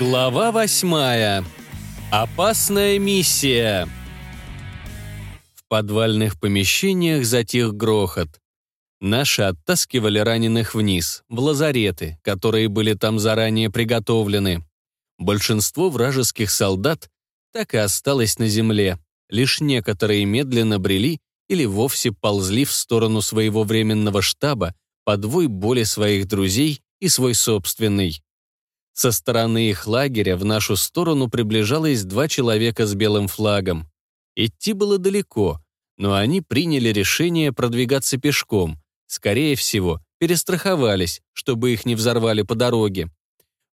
Глава восьмая. Опасная миссия. В подвальных помещениях затих грохот. Наши оттаскивали раненых вниз, в лазареты, которые были там заранее приготовлены. Большинство вражеских солдат так и осталось на земле. Лишь некоторые медленно брели или вовсе ползли в сторону своего временного штаба под вой боли своих друзей и свой собственный. Со стороны их лагеря в нашу сторону приближалось два человека с белым флагом. Идти было далеко, но они приняли решение продвигаться пешком. Скорее всего, перестраховались, чтобы их не взорвали по дороге.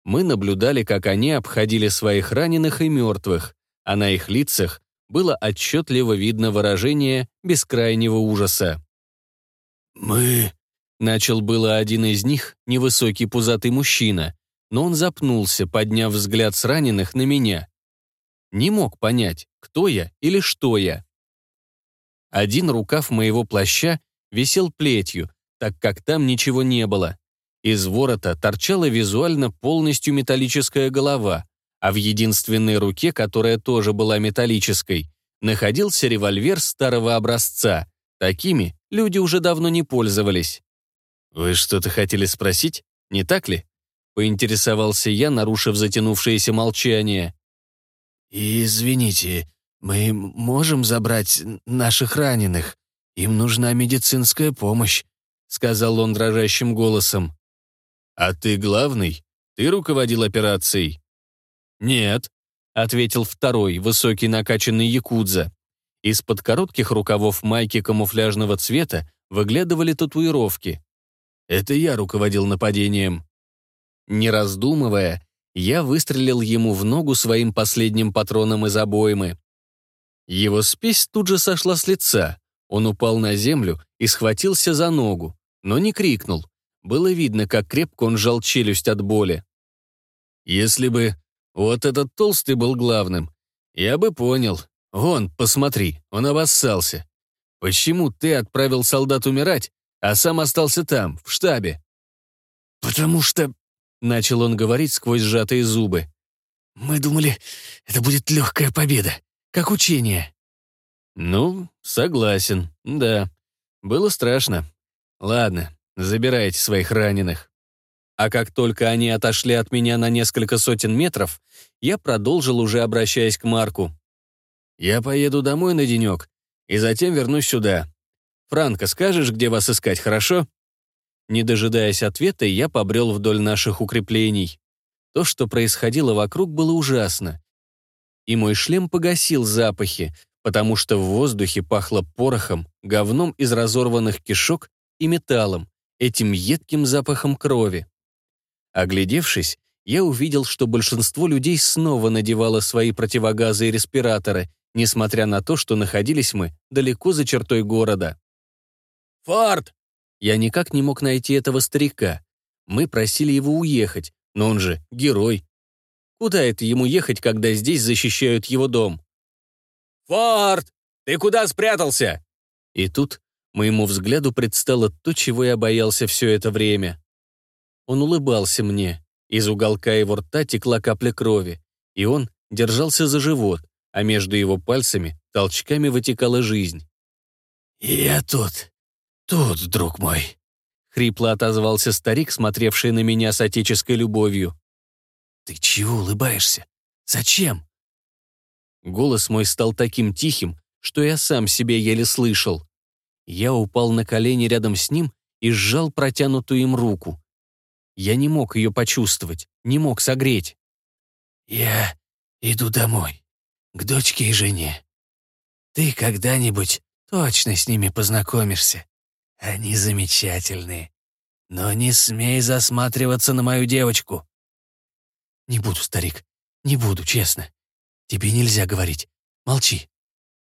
Мы наблюдали, как они обходили своих раненых и мертвых, а на их лицах было отчетливо видно выражение бескрайнего ужаса. «Мы...» — начал было один из них, невысокий пузатый мужчина, но он запнулся, подняв взгляд с раненых на меня. Не мог понять, кто я или что я. Один рукав моего плаща висел плетью, так как там ничего не было. Из ворота торчала визуально полностью металлическая голова, а в единственной руке, которая тоже была металлической, находился револьвер старого образца. Такими люди уже давно не пользовались. «Вы что-то хотели спросить, не так ли?» Поинтересовался я, нарушив затянувшееся молчание. «Извините, мы можем забрать наших раненых? Им нужна медицинская помощь», — сказал он дрожащим голосом. «А ты главный? Ты руководил операцией?» «Нет», — ответил второй, высокий накачанный якудза. Из-под коротких рукавов майки камуфляжного цвета выглядывали татуировки. «Это я руководил нападением». Не раздумывая, я выстрелил ему в ногу своим последним патроном из обоймы. Его спесь тут же сошла с лица. Он упал на землю и схватился за ногу, но не крикнул. Было видно, как крепко он сжал челюсть от боли. Если бы вот этот толстый был главным, я бы понял. Вон, посмотри, он обоссался. Почему ты отправил солдат умирать, а сам остался там, в штабе? «Потому что Начал он говорить сквозь сжатые зубы. «Мы думали, это будет легкая победа, как учение». «Ну, согласен, да. Было страшно. Ладно, забирайте своих раненых». А как только они отошли от меня на несколько сотен метров, я продолжил уже обращаясь к Марку. «Я поеду домой на денек и затем вернусь сюда. Франко, скажешь, где вас искать, хорошо?» Не дожидаясь ответа, я побрел вдоль наших укреплений. То, что происходило вокруг, было ужасно. И мой шлем погасил запахи, потому что в воздухе пахло порохом, говном из разорванных кишок и металлом, этим едким запахом крови. Оглядевшись, я увидел, что большинство людей снова надевало свои противогазы и респираторы, несмотря на то, что находились мы далеко за чертой города. «Форд, я никак не мог найти этого старика. Мы просили его уехать, но он же герой. Куда это ему ехать, когда здесь защищают его дом? «Форд, ты куда спрятался?» И тут моему взгляду предстало то, чего я боялся все это время. Он улыбался мне. Из уголка его рта текла капля крови, и он держался за живот, а между его пальцами толчками вытекала жизнь. «Я тут», «Тут, друг мой», — хрипло отозвался старик, смотревший на меня с отеческой любовью. «Ты чего улыбаешься? Зачем?» Голос мой стал таким тихим, что я сам себе еле слышал. Я упал на колени рядом с ним и сжал протянутую им руку. Я не мог ее почувствовать, не мог согреть. «Я иду домой, к дочке и жене. Ты когда-нибудь точно с ними познакомишься. Они замечательные. Но не смей засматриваться на мою девочку. Не буду, старик, не буду, честно. Тебе нельзя говорить. Молчи.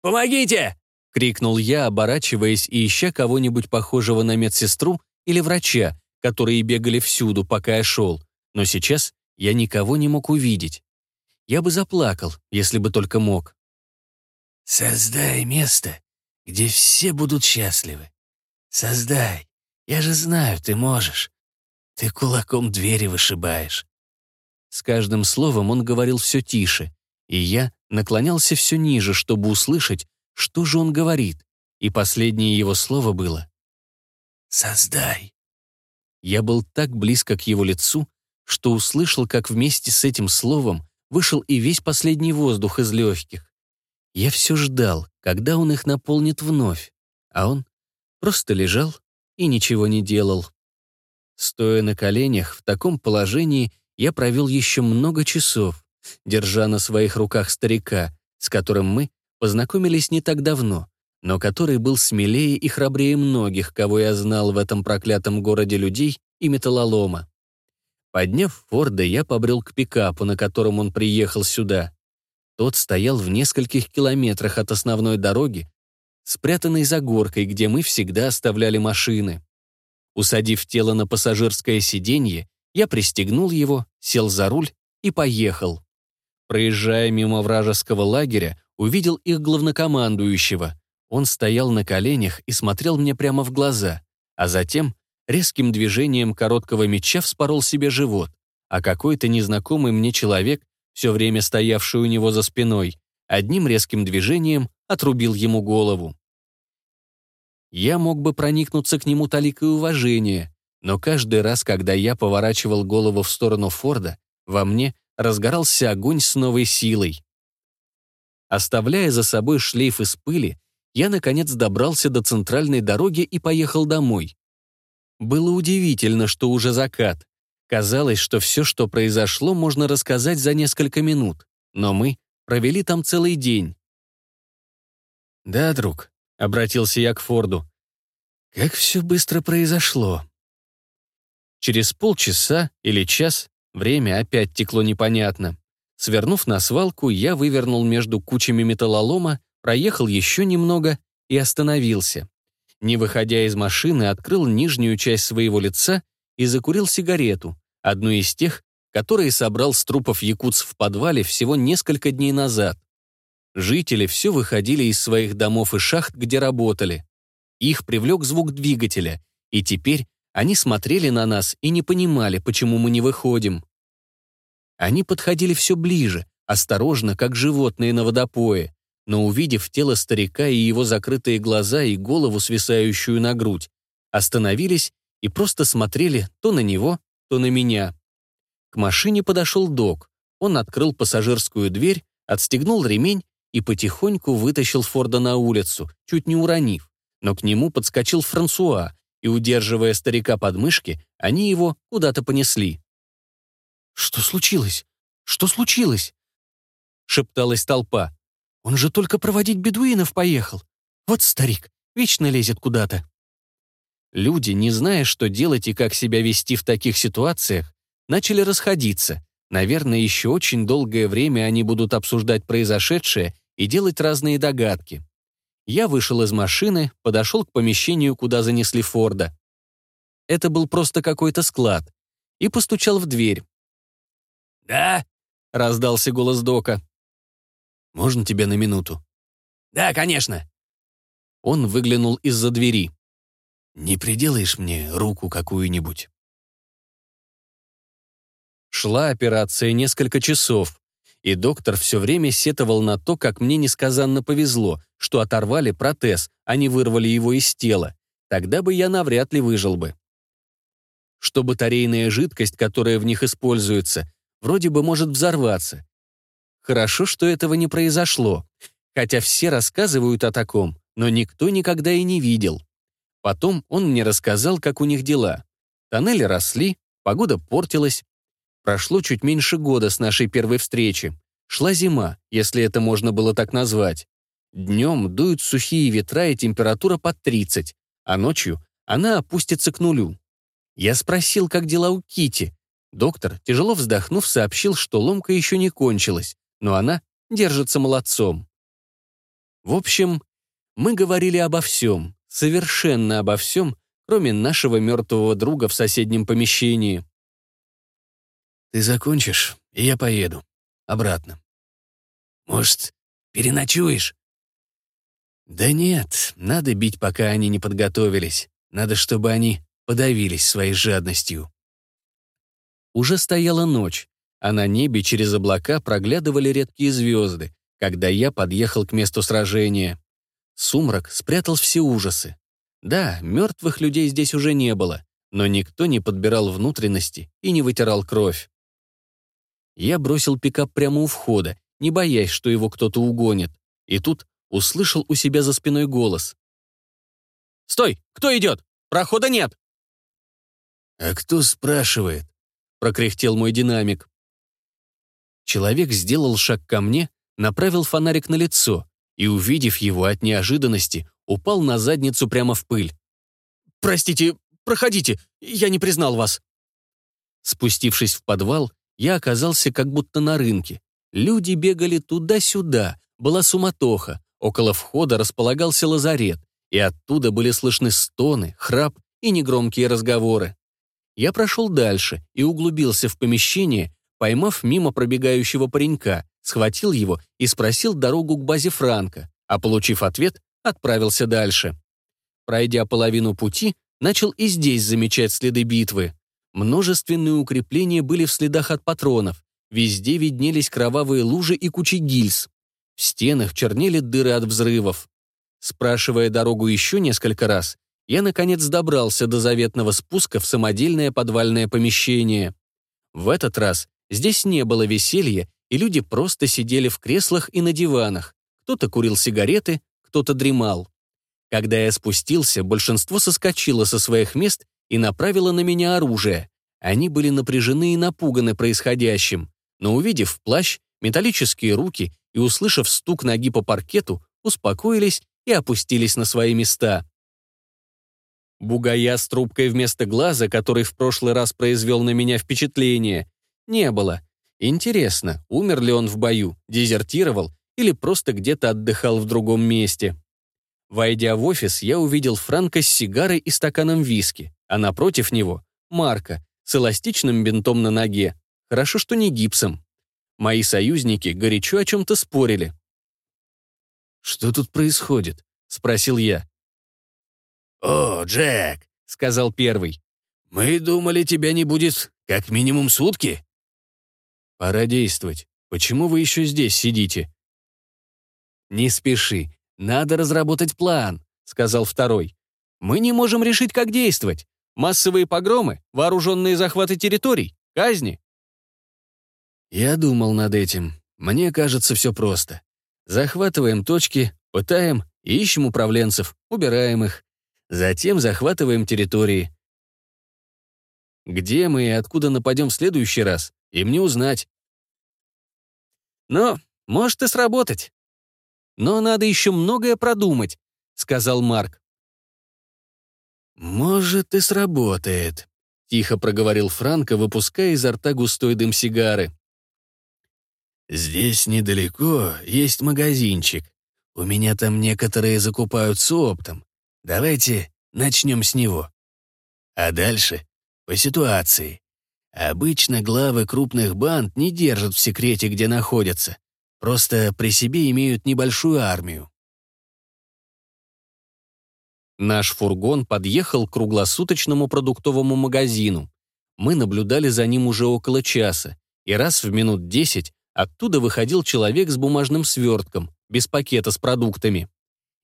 «Помогите!» — крикнул я, оборачиваясь и ища кого-нибудь похожего на медсестру или врача, которые бегали всюду, пока я шел. Но сейчас я никого не мог увидеть. Я бы заплакал, если бы только мог. «Создай место, где все будут счастливы. Создай. Я же знаю, ты можешь. Ты кулаком двери вышибаешь. С каждым словом он говорил все тише, и я наклонялся все ниже, чтобы услышать, что же он говорит, и последнее его слово было «Создай». Я был так близко к его лицу, что услышал, как вместе с этим словом вышел и весь последний воздух из легких. Я все ждал, когда он их наполнит вновь, а он просто лежал и ничего не делал. Стоя на коленях, в таком положении я провел еще много часов, держа на своих руках старика, с которым мы познакомились не так давно, но который был смелее и храбрее многих, кого я знал в этом проклятом городе людей и металлолома. Подняв Форда, я побрел к пикапу, на котором он приехал сюда. Тот стоял в нескольких километрах от основной дороги, спрятанной за горкой, где мы всегда оставляли машины. Усадив тело на пассажирское сиденье, я пристегнул его, сел за руль и поехал. Проезжая мимо вражеского лагеря, увидел их главнокомандующего. Он стоял на коленях и смотрел мне прямо в глаза, а затем резким движением короткого меча вспорол себе живот, а какой-то незнакомый мне человек, все время стоявший у него за спиной, одним резким движением отрубил ему голову. Я мог бы проникнуться к нему таликой уважения, но каждый раз, когда я поворачивал голову в сторону Форда, во мне разгорался огонь с новой силой. Оставляя за собой шлейф из пыли, я, наконец, добрался до центральной дороги и поехал домой. Было удивительно, что уже закат. Казалось, что все, что произошло, можно рассказать за несколько минут. Но мы провели там целый день. «Да, друг», — обратился я к Форду. «Как все быстро произошло». Через полчаса или час время опять текло непонятно. Свернув на свалку, я вывернул между кучами металлолома, проехал еще немного и остановился не выходя из машины, открыл нижнюю часть своего лица и закурил сигарету, одну из тех, которые собрал с трупов якутс в подвале всего несколько дней назад. Жители все выходили из своих домов и шахт, где работали. Их привлек звук двигателя, и теперь они смотрели на нас и не понимали, почему мы не выходим. Они подходили все ближе, осторожно, как животные на водопое, но увидев тело старика и его закрытые глаза и голову, свисающую на грудь, остановились и просто смотрели то на него, то на меня. К машине подошел док. Он открыл пассажирскую дверь, отстегнул ремень и потихоньку вытащил Форда на улицу, чуть не уронив. Но к нему подскочил Франсуа, и, удерживая старика под мышки, они его куда-то понесли. «Что случилось? Что случилось?» — шепталась толпа. Он же только проводить бедуинов поехал. Вот старик, вечно лезет куда-то. Люди, не зная, что делать и как себя вести в таких ситуациях, начали расходиться. Наверное, еще очень долгое время они будут обсуждать произошедшее и делать разные догадки. Я вышел из машины, подошел к помещению, куда занесли Форда. Это был просто какой-то склад. И постучал в дверь. «Да?» — раздался голос Дока. Можно тебя на минуту?» «Да, конечно». Он выглянул из-за двери. «Не приделаешь мне руку какую-нибудь?» Шла операция несколько часов, и доктор все время сетовал на то, как мне несказанно повезло, что оторвали протез, а не вырвали его из тела. Тогда бы я навряд ли выжил бы. Что батарейная жидкость, которая в них используется, вроде бы может взорваться, Хорошо, что этого не произошло, хотя все рассказывают о таком, но никто никогда и не видел. Потом он мне рассказал, как у них дела. Тоннели росли, погода портилась. Прошло чуть меньше года с нашей первой встречи. Шла зима, если это можно было так назвать. Днем дуют сухие ветра и температура под 30, а ночью она опустится к нулю. Я спросил, как дела у Кити. Доктор, тяжело вздохнув, сообщил, что ломка еще не кончилась, но она держится молодцом. В общем, мы говорили обо всем, совершенно обо всем, кроме нашего мертвого друга в соседнем помещении. «Ты закончишь, и я поеду. Обратно. Может, переночуешь?» «Да нет, надо бить, пока они не подготовились. Надо, чтобы они подавились своей жадностью». Уже стояла ночь, а на небе через облака проглядывали редкие звезды, когда я подъехал к месту сражения. Сумрак спрятал все ужасы. Да, мертвых людей здесь уже не было, но никто не подбирал внутренности и не вытирал кровь. Я бросил пикап прямо у входа, не боясь, что его кто-то угонит, и тут услышал у себя за спиной голос. «Стой! Кто идет? Прохода нет!» «А кто спрашивает?» — прокряхтел мой динамик. Человек сделал шаг ко мне, направил фонарик на лицо и, увидев его от неожиданности, упал на задницу прямо в пыль. «Простите, проходите, я не признал вас». Спустившись в подвал, я оказался как будто на рынке. Люди бегали туда-сюда, была суматоха, около входа располагался лазарет, и оттуда были слышны стоны, храп и негромкие разговоры. Я прошел дальше и углубился в помещение, поймав мимо пробегающего паренька, схватил его и спросил дорогу к базе Франка, а получив ответ, отправился дальше. Пройдя половину пути, начал и здесь замечать следы битвы. Множественные укрепления были в следах от патронов, везде виднелись кровавые лужи и кучи гильз. В стенах чернели дыры от взрывов. Спрашивая дорогу еще несколько раз, я, наконец, добрался до заветного спуска в самодельное подвальное помещение. В этот раз здесь не было веселья, и люди просто сидели в креслах и на диванах. Кто-то курил сигареты, кто-то дремал. Когда я спустился, большинство соскочило со своих мест и направило на меня оружие. Они были напряжены и напуганы происходящим, но увидев плащ, металлические руки и услышав стук ноги по паркету, успокоились и опустились на свои места. Бугая с трубкой вместо глаза, который в прошлый раз произвел на меня впечатление, не было. Интересно, умер ли он в бою, дезертировал или просто где-то отдыхал в другом месте. Войдя в офис, я увидел Франка с сигарой и стаканом виски, а напротив него — Марка с эластичным бинтом на ноге. Хорошо, что не гипсом. Мои союзники горячо о чем-то спорили. «Что тут происходит?» — спросил я. «О, Джек», — сказал первый, — «мы думали, тебя не будет как минимум сутки». «Пора действовать. Почему вы еще здесь сидите?» «Не спеши. Надо разработать план», — сказал второй. «Мы не можем решить, как действовать. Массовые погромы, вооруженные захваты территорий, казни». Я думал над этим. Мне кажется, все просто. Захватываем точки, пытаем ищем управленцев, убираем их. Затем захватываем территории. Где мы и откуда нападем в следующий раз, им не узнать. Но может и сработать. Но надо еще многое продумать», — сказал Марк. «Может, и сработает», — тихо проговорил Франко, выпуская изо рта густой дым сигары. «Здесь недалеко есть магазинчик. У меня там некоторые закупаются оптом. Давайте начнем с него. А дальше — по ситуации. Обычно главы крупных банд не держат в секрете, где находятся. Просто при себе имеют небольшую армию. Наш фургон подъехал к круглосуточному продуктовому магазину. Мы наблюдали за ним уже около часа, и раз в минут десять оттуда выходил человек с бумажным свертком, без пакета с продуктами.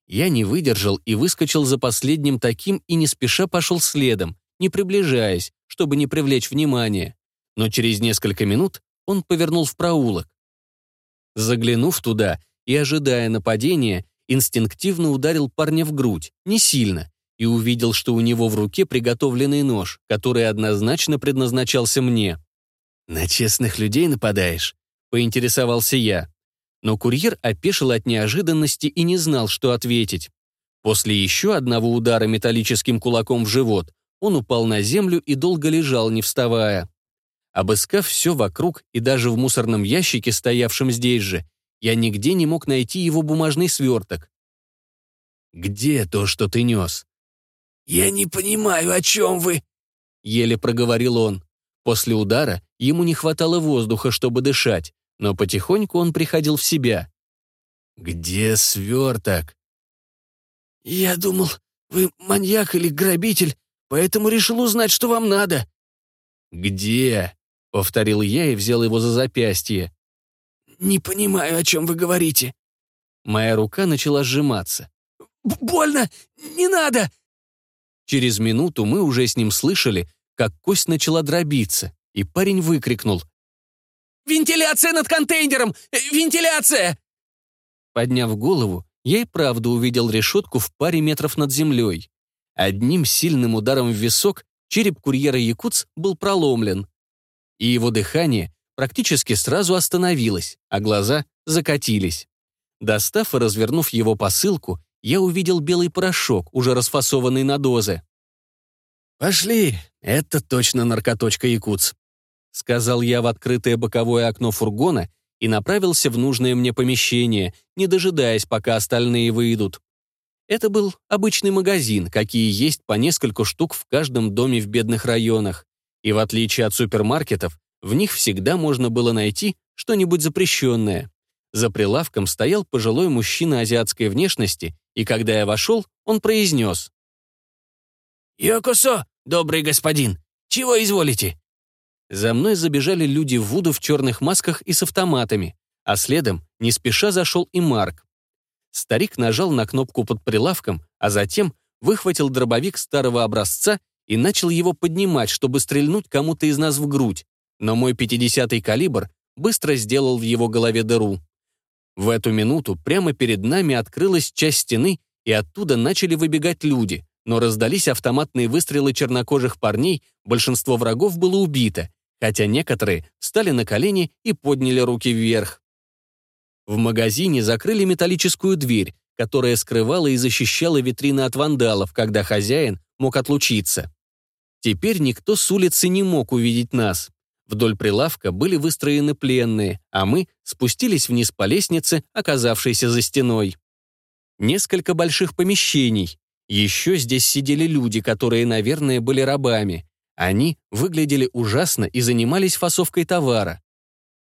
Я не выдержал и выскочил за последним таким и не спеша пошел следом, не приближаясь, чтобы не привлечь внимания. Но через несколько минут он повернул в проулок. Заглянув туда и ожидая нападения, инстинктивно ударил парня в грудь, не сильно, и увидел, что у него в руке приготовленный нож, который однозначно предназначался мне. «На честных людей нападаешь?» — поинтересовался я. Но курьер опешил от неожиданности и не знал, что ответить. После еще одного удара металлическим кулаком в живот он упал на землю и долго лежал, не вставая. Обыскав все вокруг и даже в мусорном ящике, стоявшем здесь же, я нигде не мог найти его бумажный сверток. «Где то, что ты нес?» «Я не понимаю, о чем вы?» — еле проговорил он. После удара ему не хватало воздуха, чтобы дышать, но потихоньку он приходил в себя. «Где сверток?» «Я думал, вы маньяк или грабитель, поэтому решил узнать, что вам надо». «Где?» — повторил я и взял его за запястье. «Не понимаю, о чем вы говорите». Моя рука начала сжиматься. «Больно! Не надо!» Через минуту мы уже с ним слышали, как кость начала дробиться, и парень выкрикнул. «Вентиляция над контейнером! Вентиляция!» Подняв голову, я и правда увидел решетку в паре метров над землей. Одним сильным ударом в висок череп курьера Якутс был проломлен, и его дыхание практически сразу остановилось, а глаза закатились. Достав и развернув его посылку, я увидел белый порошок, уже расфасованный на дозы. «Пошли, это точно наркоточка Якутс», — сказал я в открытое боковое окно фургона и направился в нужное мне помещение, не дожидаясь, пока остальные выйдут. Это был обычный магазин, какие есть по несколько штук в каждом доме в бедных районах. И в отличие от супермаркетов, в них всегда можно было найти что-нибудь запрещенное. За прилавком стоял пожилой мужчина азиатской внешности, и когда я вошел, он произнес. «Йокосо, добрый господин, чего изволите?» За мной забежали люди в Вуду в черных масках и с автоматами, а следом не спеша зашел и Марк. Старик нажал на кнопку под прилавком, а затем выхватил дробовик старого образца и начал его поднимать, чтобы стрельнуть кому-то из нас в грудь, но мой 50-й калибр быстро сделал в его голове дыру. В эту минуту прямо перед нами открылась часть стены, и оттуда начали выбегать люди, но раздались автоматные выстрелы чернокожих парней, большинство врагов было убито, хотя некоторые встали на колени и подняли руки вверх. В магазине закрыли металлическую дверь, которая скрывала и защищала витрины от вандалов, когда хозяин мог отлучиться. Теперь никто с улицы не мог увидеть нас. Вдоль прилавка были выстроены пленные, а мы спустились вниз по лестнице, оказавшейся за стеной. Несколько больших помещений. Еще здесь сидели люди, которые, наверное, были рабами. Они выглядели ужасно и занимались фасовкой товара.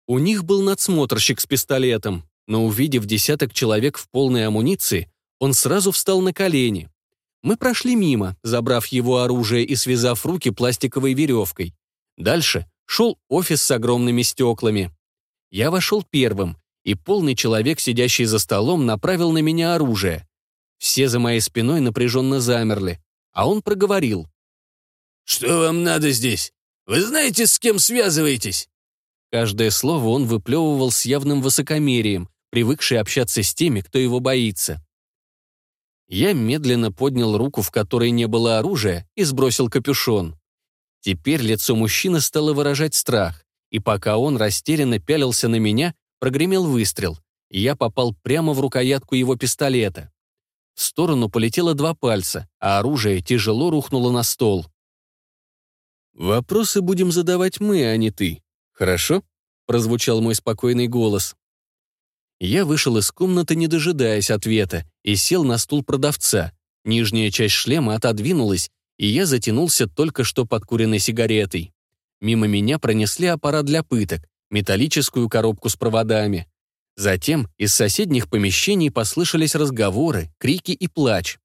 У них был надсмотрщик с пистолетом, но увидев десяток человек в полной амуниции, он сразу встал на колени. Мы прошли мимо, забрав его оружие и связав руки пластиковой веревкой. Дальше шел офис с огромными стеклами. Я вошел первым, и полный человек, сидящий за столом, направил на меня оружие. Все за моей спиной напряженно замерли, а он проговорил. «Что вам надо здесь? Вы знаете, с кем связываетесь?» Каждое слово он выплевывал с явным высокомерием, привыкший общаться с теми, кто его боится. Я медленно поднял руку, в которой не было оружия, и сбросил капюшон. Теперь лицо мужчины стало выражать страх, и пока он растерянно пялился на меня, прогремел выстрел, и я попал прямо в рукоятку его пистолета. В сторону полетело два пальца, а оружие тяжело рухнуло на стол. «Вопросы будем задавать мы, а не ты. Хорошо?» — прозвучал мой спокойный голос. Я вышел из комнаты, не дожидаясь ответа, и сел на стул продавца. Нижняя часть шлема отодвинулась, и я затянулся только что подкуренной сигаретой. Мимо меня пронесли аппарат для пыток, металлическую коробку с проводами. Затем из соседних помещений послышались разговоры, крики и плач.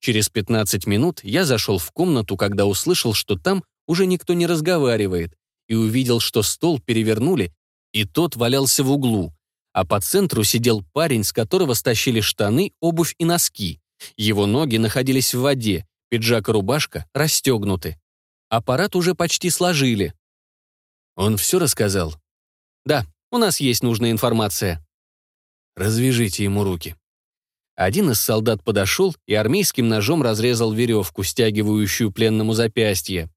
Через 15 минут я зашел в комнату, когда услышал, что там уже никто не разговаривает, и увидел, что стол перевернули, и тот валялся в углу, а по центру сидел парень, с которого стащили штаны, обувь и носки. Его ноги находились в воде, пиджак и рубашка расстегнуты. Аппарат уже почти сложили. Он все рассказал? Да, у нас есть нужная информация. Развяжите ему руки. Один из солдат подошел и армейским ножом разрезал веревку, стягивающую пленному запястье.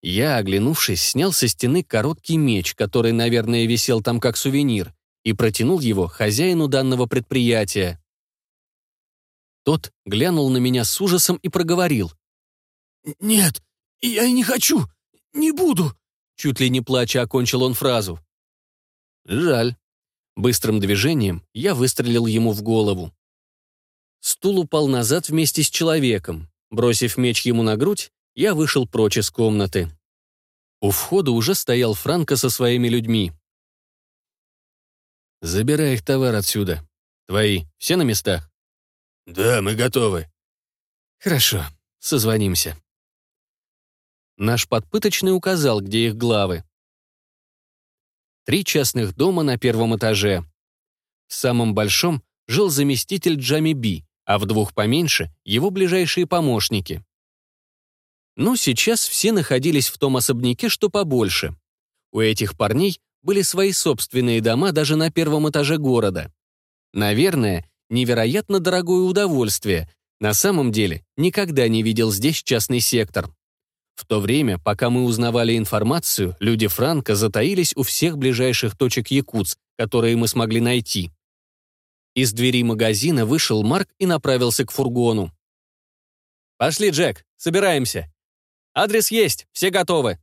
Я, оглянувшись, снял со стены короткий меч, который, наверное, висел там как сувенир, и протянул его хозяину данного предприятия. Тот глянул на меня с ужасом и проговорил. «Нет, я не хочу, не буду!» Чуть ли не плача окончил он фразу. «Жаль». Быстрым движением я выстрелил ему в голову. Стул упал назад вместе с человеком. Бросив меч ему на грудь, я вышел прочь из комнаты. У входа уже стоял Франко со своими людьми. «Забирай их товар отсюда. Твои все на местах?» «Да, мы готовы». «Хорошо, созвонимся». Наш подпыточный указал, где их главы. Три частных дома на первом этаже. В самом большом жил заместитель Джами Би, а в двух поменьше — его ближайшие помощники. Ну, сейчас все находились в том особняке, что побольше. У этих парней были свои собственные дома даже на первом этаже города. Наверное, невероятно дорогое удовольствие. На самом деле, никогда не видел здесь частный сектор. В то время, пока мы узнавали информацию, люди Франка затаились у всех ближайших точек Якутс, которые мы смогли найти. Из двери магазина вышел Марк и направился к фургону. «Пошли, Джек, собираемся. Адрес есть, все готовы».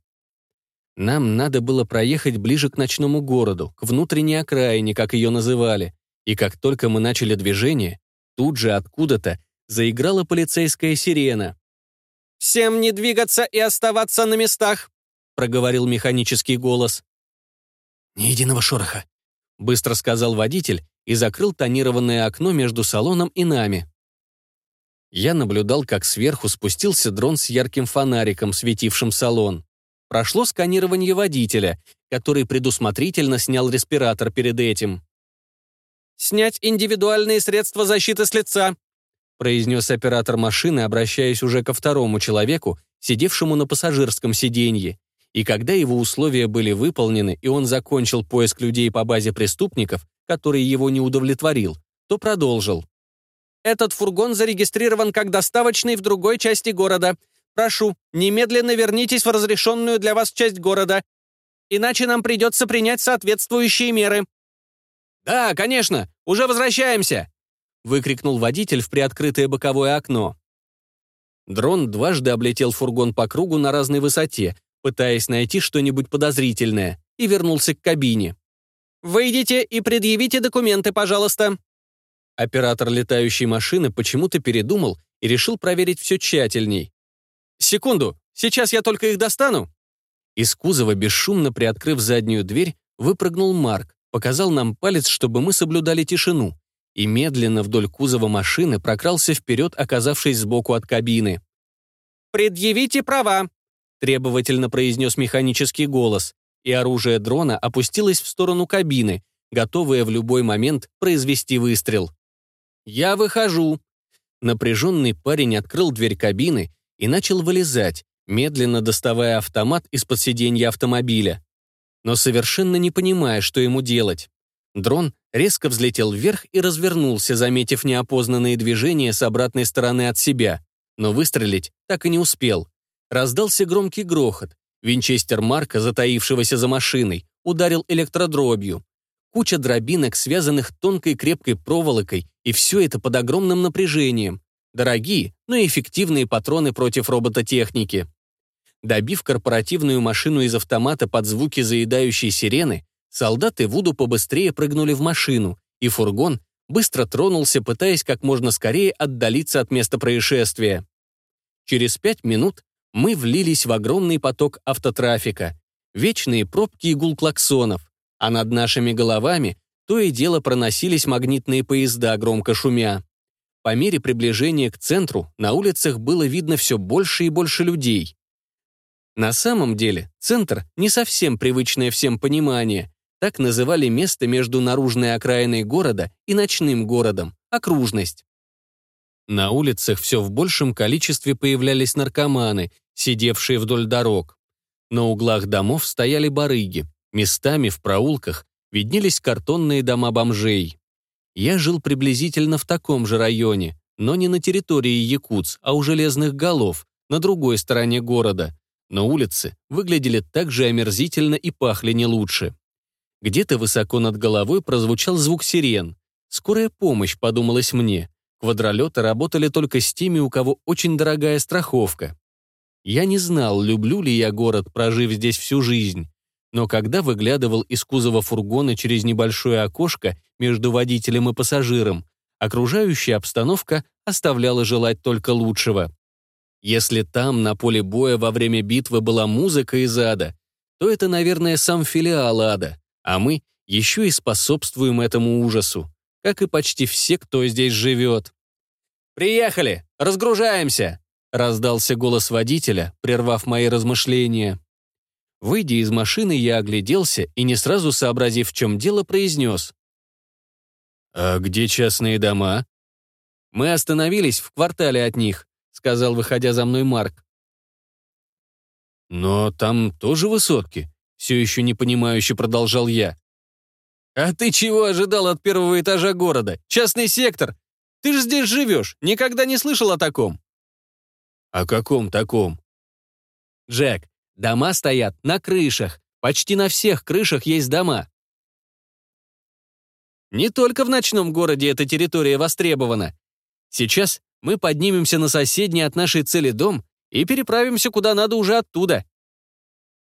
Нам надо было проехать ближе к ночному городу, к внутренней окраине, как ее называли. И как только мы начали движение, тут же откуда-то заиграла полицейская сирена. «Всем не двигаться и оставаться на местах», проговорил механический голос. «Ни единого шороха», — быстро сказал водитель и закрыл тонированное окно между салоном и нами. Я наблюдал, как сверху спустился дрон с ярким фонариком, светившим салон. Прошло сканирование водителя, который предусмотрительно снял респиратор перед этим. «Снять индивидуальные средства защиты с лица», произнес оператор машины, обращаясь уже ко второму человеку, сидевшему на пассажирском сиденье. И когда его условия были выполнены, и он закончил поиск людей по базе преступников, который его не удовлетворил, то продолжил. «Этот фургон зарегистрирован как доставочный в другой части города. Прошу, немедленно вернитесь в разрешенную для вас часть города, иначе нам придется принять соответствующие меры». «Да, конечно, уже возвращаемся!» выкрикнул водитель в приоткрытое боковое окно. Дрон дважды облетел фургон по кругу на разной высоте, пытаясь найти что-нибудь подозрительное, и вернулся к кабине. «Выйдите и предъявите документы, пожалуйста». Оператор летающей машины почему-то передумал и решил проверить все тщательней. «Секунду, сейчас я только их достану». Из кузова, бесшумно приоткрыв заднюю дверь, выпрыгнул Марк, показал нам палец, чтобы мы соблюдали тишину, и медленно вдоль кузова машины прокрался вперед, оказавшись сбоку от кабины. «Предъявите права», — требовательно произнес механический голос, и оружие дрона опустилось в сторону кабины, готовое в любой момент произвести выстрел. «Я выхожу». Напряженный парень открыл дверь кабины и начал вылезать, медленно доставая автомат из-под сиденья автомобиля. Но совершенно не понимая, что ему делать. Дрон резко взлетел вверх и развернулся, заметив неопознанные движения с обратной стороны от себя, но выстрелить так и не успел. Раздался громкий грохот. Винчестер Марка, затаившегося за машиной, ударил электродробью. Куча дробинок, связанных тонкой крепкой проволокой, и все это под огромным напряжением. Дорогие, но эффективные патроны против робототехники. Добив корпоративную машину из автомата под звуки заедающей сирены, солдаты Вуду побыстрее прыгнули в машину, и фургон быстро тронулся, пытаясь как можно скорее отдалиться от места происшествия. Через пять минут мы влились в огромный поток автотрафика, вечные пробки и гул клаксонов, а над нашими головами то и дело проносились магнитные поезда, громко шумя. По мере приближения к центру на улицах было видно все больше и больше людей. На самом деле, центр — не совсем привычное всем понимание. Так называли место между наружной окраиной города и ночным городом — окружность. На улицах все в большем количестве появлялись наркоманы, сидевшие вдоль дорог. На углах домов стояли барыги, местами в проулках виднелись картонные дома бомжей. Я жил приблизительно в таком же районе, но не на территории Якутс, а у Железных Голов, на другой стороне города. Но улицы выглядели так же омерзительно и пахли не лучше. Где-то высоко над головой прозвучал звук сирен. «Скорая помощь», — подумалось мне. Квадролеты работали только с теми, у кого очень дорогая страховка. Я не знал, люблю ли я город, прожив здесь всю жизнь но когда выглядывал из кузова фургона через небольшое окошко между водителем и пассажиром, окружающая обстановка оставляла желать только лучшего. Если там, на поле боя, во время битвы была музыка из ада, то это, наверное, сам филиал ада, а мы еще и способствуем этому ужасу, как и почти все, кто здесь живет. «Приехали! Разгружаемся!» — раздался голос водителя, прервав мои размышления. Выйдя из машины, я огляделся и, не сразу сообразив, в чем дело, произнес. «А где частные дома?» «Мы остановились в квартале от них», — сказал, выходя за мной Марк. «Но там тоже высотки», — все еще непонимающе продолжал я. «А ты чего ожидал от первого этажа города? Частный сектор? Ты же здесь живешь, никогда не слышал о таком». «О каком таком?» «Джек, дома стоят на крышах. Почти на всех крышах есть дома. Не только в ночном городе эта территория востребована. Сейчас мы поднимемся на соседний от нашей цели дом и переправимся куда надо уже оттуда.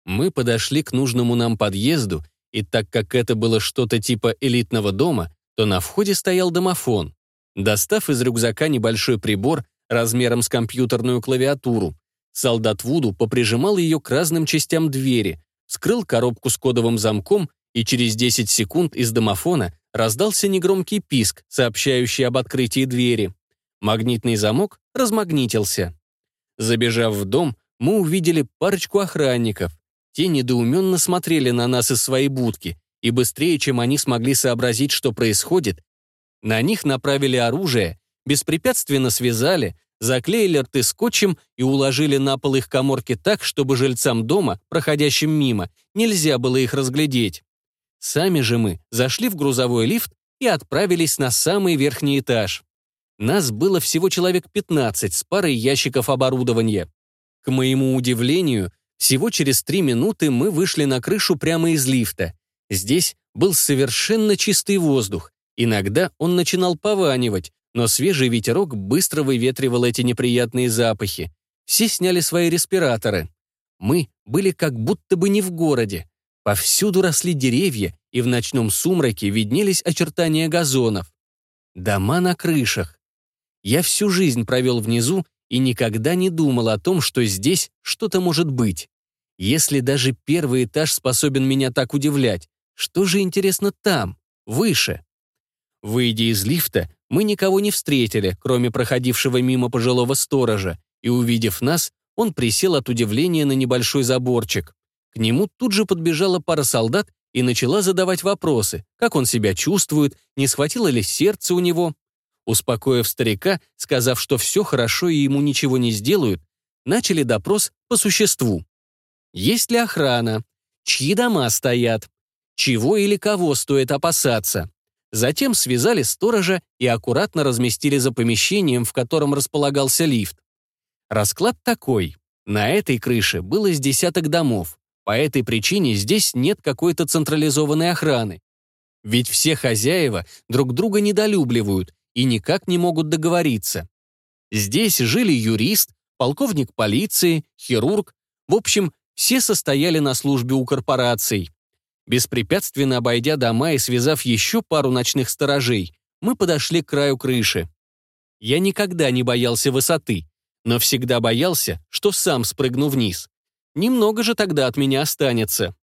Мы подошли к нужному нам подъезду, и так как это было что-то типа элитного дома, то на входе стоял домофон. Достав из рюкзака небольшой прибор размером с компьютерную клавиатуру, солдат Вуду поприжимал ее к разным частям двери, скрыл коробку с кодовым замком, и через 10 секунд из домофона раздался негромкий писк, сообщающий об открытии двери. Магнитный замок размагнитился. Забежав в дом, мы увидели парочку охранников. Те недоуменно смотрели на нас из своей будки, и быстрее, чем они смогли сообразить, что происходит, на них направили оружие, беспрепятственно связали, заклеили рты скотчем и уложили на пол их коморки так, чтобы жильцам дома, проходящим мимо, нельзя было их разглядеть. Сами же мы зашли в грузовой лифт и отправились на самый верхний этаж. Нас было всего человек 15 с парой ящиков оборудования. К моему удивлению, всего через три минуты мы вышли на крышу прямо из лифта. Здесь был совершенно чистый воздух. Иногда он начинал пованивать, но свежий ветерок быстро выветривал эти неприятные запахи. Все сняли свои респираторы. Мы были как будто бы не в городе. Повсюду росли деревья, и в ночном сумраке виднелись очертания газонов. Дома на крышах. Я всю жизнь провел внизу и никогда не думал о том, что здесь что-то может быть. Если даже первый этаж способен меня так удивлять, что же интересно там, выше? Выйдя из лифта, мы никого не встретили, кроме проходившего мимо пожилого сторожа, и, увидев нас, он присел от удивления на небольшой заборчик. К нему тут же подбежала пара солдат и начала задавать вопросы, как он себя чувствует, не схватило ли сердце у него. Успокоив старика, сказав, что все хорошо и ему ничего не сделают, начали допрос по существу. Есть ли охрана? Чьи дома стоят? Чего или кого стоит опасаться? Затем связали сторожа и аккуратно разместили за помещением, в котором располагался лифт. Расклад такой. На этой крыше было с десяток домов. По этой причине здесь нет какой-то централизованной охраны. Ведь все хозяева друг друга недолюбливают и никак не могут договориться. Здесь жили юрист, полковник полиции, хирург, в общем, все состояли на службе у корпораций. Беспрепятственно обойдя дома и связав еще пару ночных сторожей, мы подошли к краю крыши. Я никогда не боялся высоты, но всегда боялся, что сам спрыгну вниз. Немного же тогда от меня останется.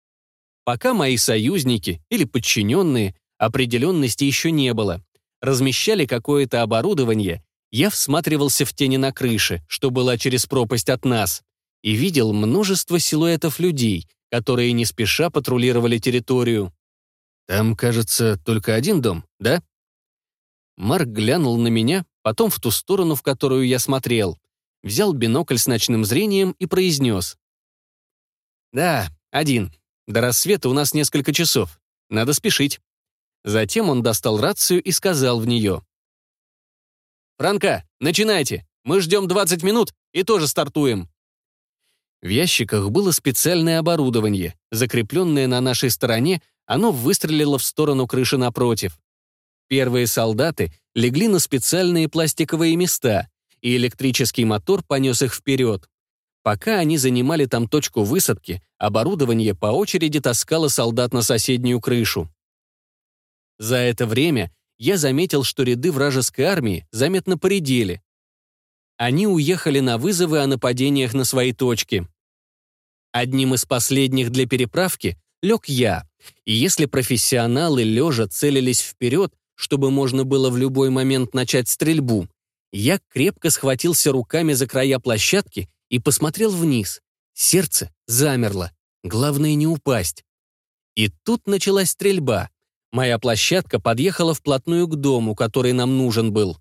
Пока мои союзники или подчиненные, определенности еще не было размещали какое-то оборудование, я всматривался в тени на крыше, что была через пропасть от нас, и видел множество силуэтов людей, которые не спеша патрулировали территорию. «Там, кажется, только один дом, да?» Марк глянул на меня, потом в ту сторону, в которую я смотрел, взял бинокль с ночным зрением и произнес. «Да, один. До рассвета у нас несколько часов. Надо спешить». Затем он достал рацию и сказал в нее. «Франка, начинайте. Мы ждем 20 минут и тоже стартуем». В ящиках было специальное оборудование. Закрепленное на нашей стороне, оно выстрелило в сторону крыши напротив. Первые солдаты легли на специальные пластиковые места, и электрический мотор понес их вперед. Пока они занимали там точку высадки, оборудование по очереди таскало солдат на соседнюю крышу. За это время я заметил, что ряды вражеской армии заметно поредели. Они уехали на вызовы о нападениях на свои точки. Одним из последних для переправки лег я, и если профессионалы лежа целились вперед, чтобы можно было в любой момент начать стрельбу, я крепко схватился руками за края площадки и посмотрел вниз. Сердце замерло. Главное не упасть. И тут началась стрельба. Моя площадка подъехала вплотную к дому, который нам нужен был.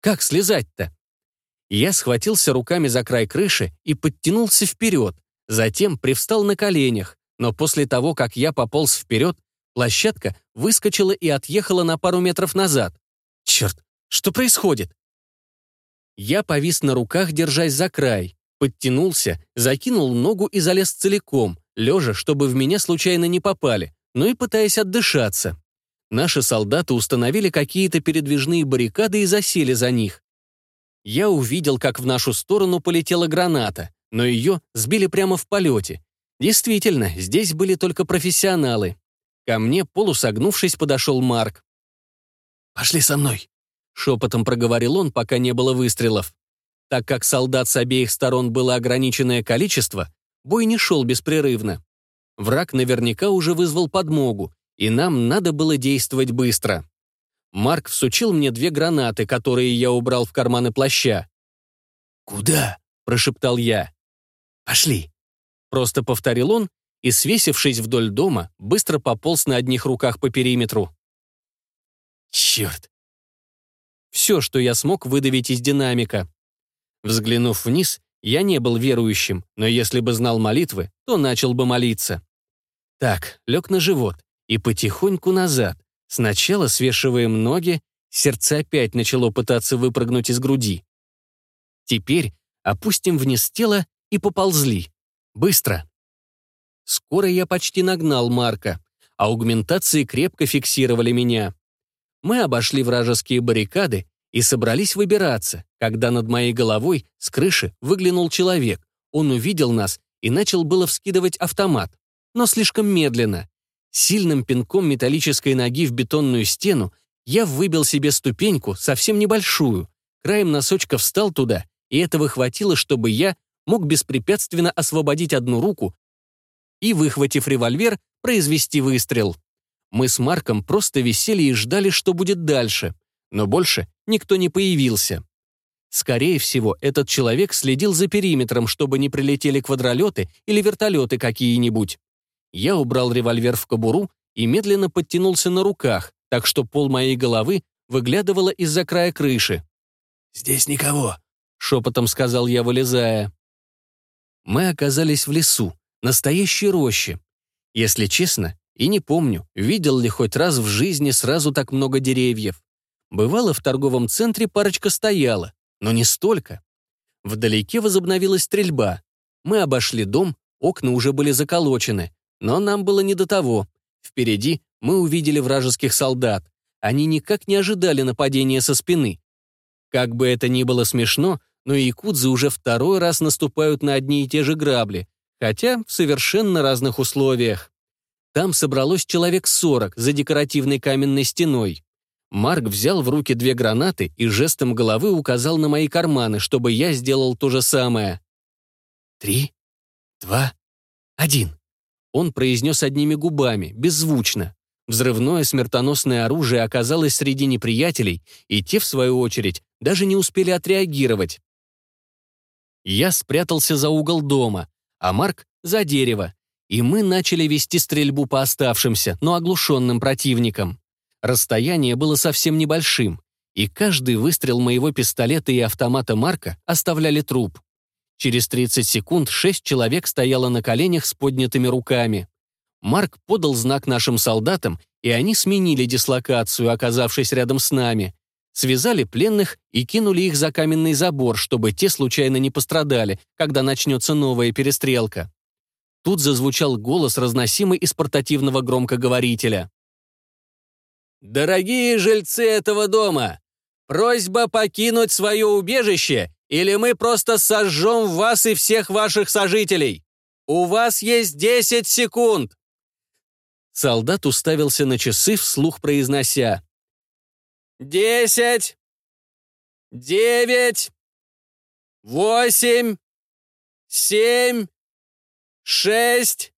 Как слезать-то? Я схватился руками за край крыши и подтянулся вперед, затем привстал на коленях, но после того, как я пополз вперед, площадка выскочила и отъехала на пару метров назад. Черт, что происходит? Я повис на руках, держась за край, подтянулся, закинул ногу и залез целиком, лежа, чтобы в меня случайно не попали, но и пытаясь отдышаться. Наши солдаты установили какие-то передвижные баррикады и засели за них. Я увидел, как в нашу сторону полетела граната, но ее сбили прямо в полете. Действительно, здесь были только профессионалы. Ко мне, полусогнувшись, подошел Марк. «Пошли со мной», — шепотом проговорил он, пока не было выстрелов. Так как солдат с обеих сторон было ограниченное количество, бой не шел беспрерывно. Враг наверняка уже вызвал подмогу, и нам надо было действовать быстро. Марк всучил мне две гранаты, которые я убрал в карманы плаща. «Куда?» — прошептал я. «Пошли», — просто повторил он и, свесившись вдоль дома, быстро пополз на одних руках по периметру. «Черт!» Все, что я смог выдавить из динамика. Взглянув вниз, я не был верующим, но если бы знал молитвы, то начал бы молиться. Так, лег на живот и потихоньку назад. Сначала свешиваем ноги, сердце опять начало пытаться выпрыгнуть из груди. Теперь опустим вниз тело и поползли. Быстро. Скоро я почти нагнал Марка, а аугментации крепко фиксировали меня. Мы обошли вражеские баррикады и собрались выбираться, когда над моей головой с крыши выглянул человек. Он увидел нас и начал было вскидывать автомат, но слишком медленно. Сильным пинком металлической ноги в бетонную стену я выбил себе ступеньку, совсем небольшую. Краем носочка встал туда, и этого хватило, чтобы я мог беспрепятственно освободить одну руку и, выхватив револьвер, произвести выстрел. Мы с Марком просто висели и ждали, что будет дальше но больше никто не появился. Скорее всего, этот человек следил за периметром, чтобы не прилетели квадролеты или вертолеты какие-нибудь. Я убрал револьвер в кобуру и медленно подтянулся на руках, так что пол моей головы выглядывало из-за края крыши. «Здесь никого», — шепотом сказал я, вылезая. Мы оказались в лесу, настоящей роще. Если честно, и не помню, видел ли хоть раз в жизни сразу так много деревьев. Бывало, в торговом центре парочка стояла, но не столько. Вдалеке возобновилась стрельба. Мы обошли дом, окна уже были заколочены, но нам было не до того. Впереди мы увидели вражеских солдат. Они никак не ожидали нападения со спины. Как бы это ни было смешно, но якудзы уже второй раз наступают на одни и те же грабли, хотя в совершенно разных условиях. Там собралось человек 40 за декоративной каменной стеной. Марк взял в руки две гранаты и жестом головы указал на мои карманы, чтобы я сделал то же самое. «Три, два, один», — он произнес одними губами, беззвучно. Взрывное смертоносное оружие оказалось среди неприятелей, и те, в свою очередь, даже не успели отреагировать. Я спрятался за угол дома, а Марк — за дерево, и мы начали вести стрельбу по оставшимся, но оглушенным противникам. Расстояние было совсем небольшим, и каждый выстрел моего пистолета и автомата Марка оставляли труп. Через 30 секунд шесть человек стояло на коленях с поднятыми руками. Марк подал знак нашим солдатам, и они сменили дислокацию, оказавшись рядом с нами. Связали пленных и кинули их за каменный забор, чтобы те случайно не пострадали, когда начнется новая перестрелка. Тут зазвучал голос, разносимый из портативного громкоговорителя. «Дорогие жильцы этого дома, просьба покинуть свое убежище, или мы просто сожжем вас и всех ваших сожителей. У вас есть 10 секунд!» Солдат уставился на часы, вслух произнося. «Десять! Девять! Восемь! Семь! Шесть!»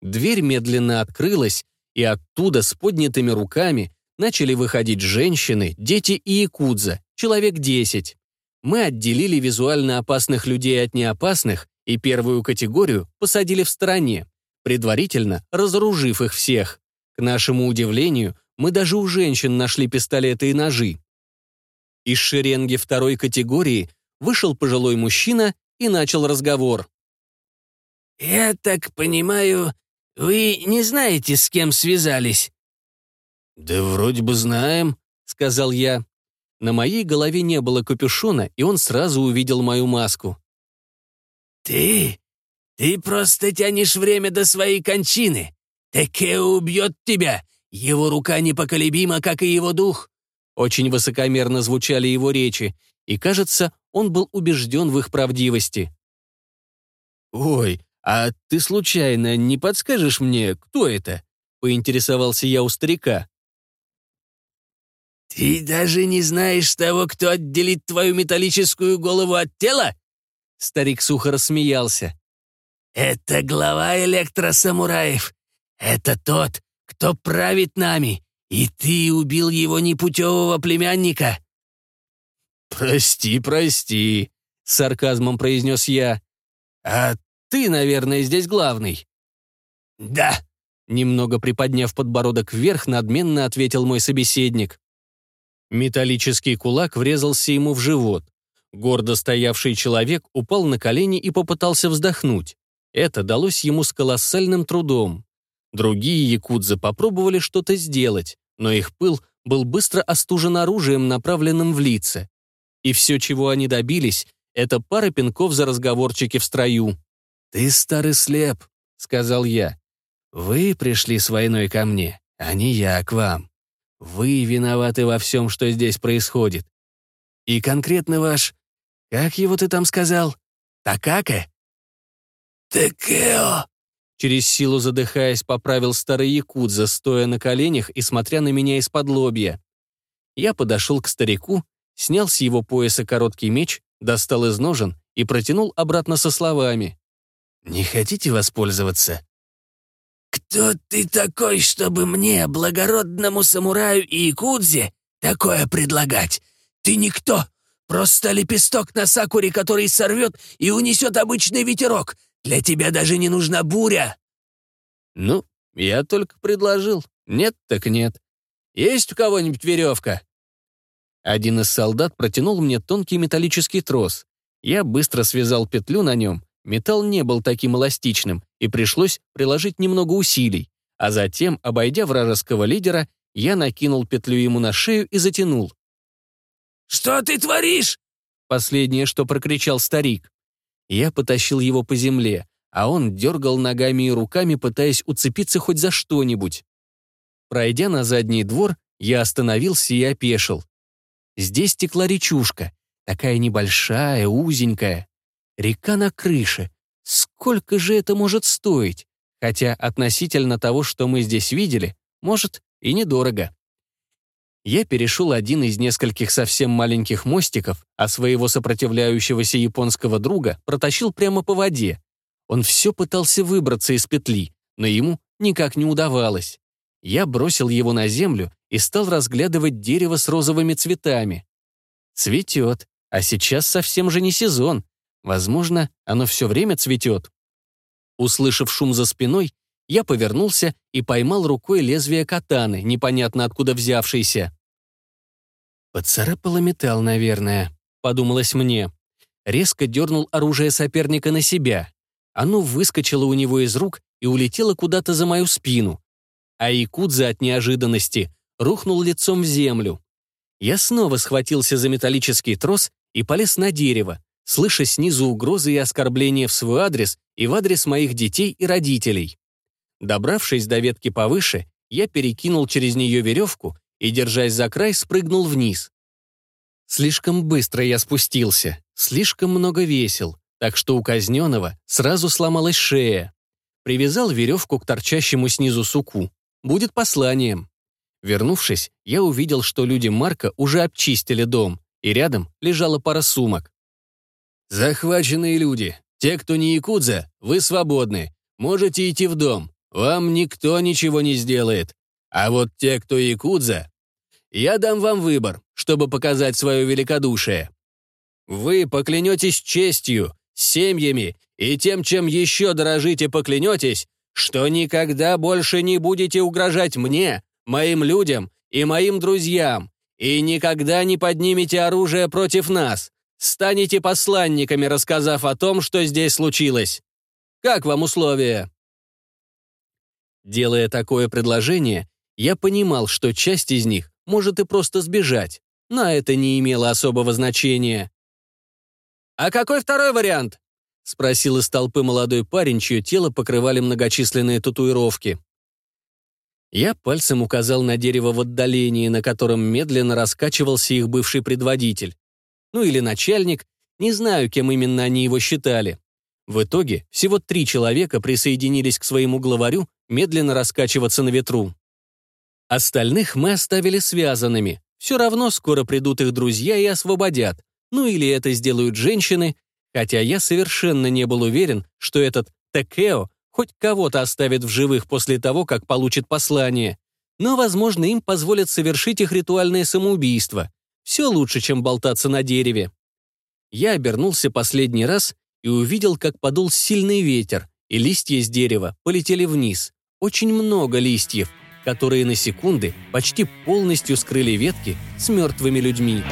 Дверь медленно открылась, и оттуда с поднятыми руками начали выходить женщины, дети и якудза, человек десять. Мы отделили визуально опасных людей от неопасных и первую категорию посадили в стороне, предварительно разоружив их всех. К нашему удивлению, мы даже у женщин нашли пистолеты и ножи. Из шеренги второй категории вышел пожилой мужчина и начал разговор. «Я так понимаю, вы не знаете, с кем связались?» «Да вроде бы знаем», — сказал я. На моей голове не было капюшона, и он сразу увидел мою маску. «Ты? Ты просто тянешь время до своей кончины. Текео убьет тебя. Его рука непоколебима, как и его дух». Очень высокомерно звучали его речи, и, кажется, он был убежден в их правдивости. «Ой, а ты случайно не подскажешь мне, кто это?» — поинтересовался я у старика. «Ты даже не знаешь того, кто отделит твою металлическую голову от тела?» Старик сухо рассмеялся. «Это глава электросамураев. Это тот, кто правит нами, и ты убил его непутевого племянника». «Прости, прости», — сарказмом произнес я. «А ты, наверное, здесь главный». «Да», — немного приподняв подбородок вверх, надменно ответил мой собеседник. Металлический кулак врезался ему в живот. Гордо стоявший человек упал на колени и попытался вздохнуть. Это далось ему с колоссальным трудом. Другие якудзы попробовали что-то сделать, но их пыл был быстро остужен оружием, направленным в лица. И все, чего они добились, это пара пинков за разговорчики в строю. «Ты старый слеп», — сказал я. «Вы пришли с войной ко мне, а не я к вам. Вы виноваты во всем, что здесь происходит. И конкретно ваш... Как его ты там сказал? Такака?» «Текео», Через силу задыхаясь, поправил старый якудза, стоя на коленях и смотря на меня из-под лобья. Я подошел к старику, снял с его пояса короткий меч, достал из ножен и протянул обратно со словами. «Не хотите воспользоваться?» «Кто ты такой, чтобы мне, благородному самураю и якудзе, такое предлагать? Ты никто, просто лепесток на сакуре, который сорвет и унесет обычный ветерок. Для тебя даже не нужна буря». «Ну, я только предложил. Нет так нет. Есть у кого-нибудь веревка?» Один из солдат протянул мне тонкий металлический трос. Я быстро связал петлю на нем. Металл не был таким эластичным, и пришлось приложить немного усилий. А затем, обойдя вражеского лидера, я накинул петлю ему на шею и затянул. «Что ты творишь?» Последнее, что прокричал старик. Я потащил его по земле, а он дергал ногами и руками, пытаясь уцепиться хоть за что-нибудь. Пройдя на задний двор, я остановился и опешил. Здесь текла речушка, такая небольшая, узенькая. Река на крыше. Сколько же это может стоить? Хотя относительно того, что мы здесь видели, может и недорого. Я перешел один из нескольких совсем маленьких мостиков, а своего сопротивляющегося японского друга протащил прямо по воде. Он все пытался выбраться из петли, но ему никак не удавалось. Я бросил его на землю и стал разглядывать дерево с розовыми цветами. Цветет, а сейчас совсем же не сезон. Возможно, оно все время цветет. Услышав шум за спиной, я повернулся и поймал рукой лезвие катаны, непонятно откуда взявшейся. «Поцарапало металл, наверное», — подумалось мне. Резко дернул оружие соперника на себя. Оно выскочило у него из рук и улетело куда-то за мою спину. А Якудза от неожиданности рухнул лицом в землю. Я снова схватился за металлический трос и полез на дерево, слыша снизу угрозы и оскорбления в свой адрес и в адрес моих детей и родителей. Добравшись до ветки повыше, я перекинул через нее веревку и, держась за край, спрыгнул вниз. Слишком быстро я спустился, слишком много весил, так что у казненного сразу сломалась шея. Привязал веревку к торчащему снизу суку. Будет посланием. Вернувшись, я увидел, что люди Марка уже обчистили дом, и рядом лежала пара сумок. «Захваченные люди, те, кто не якудза, вы свободны. Можете идти в дом. Вам никто ничего не сделает. А вот те, кто якудза, я дам вам выбор, чтобы показать свое великодушие. Вы поклянетесь честью семьями и тем, чем еще дорожите, поклянетесь, что никогда больше не будете угрожать мне, моим людям и моим друзьям, и никогда не поднимете оружие против нас, станете посланниками, рассказав о том, что здесь случилось. Как вам условия?» Делая такое предложение, я понимал, что часть из них может и просто сбежать, но это не имело особого значения. «А какой второй вариант?» — спросил из толпы молодой парень, чье тело покрывали многочисленные татуировки. Я пальцем указал на дерево в отдалении, на котором медленно раскачивался их бывший предводитель. Ну или начальник, не знаю, кем именно они его считали. В итоге всего три человека присоединились к своему главарю медленно раскачиваться на ветру. Остальных мы оставили связанными. Все равно скоро придут их друзья и освободят. Ну или это сделают женщины, хотя я совершенно не был уверен, что этот Текео хоть кого-то оставит в живых после того, как получит послание. Но, возможно, им позволят совершить их ритуальное самоубийство. Все лучше, чем болтаться на дереве. Я обернулся последний раз и увидел, как подул сильный ветер, и листья с дерева полетели вниз. Очень много листьев, которые на секунды почти полностью скрыли ветки с мертвыми людьми.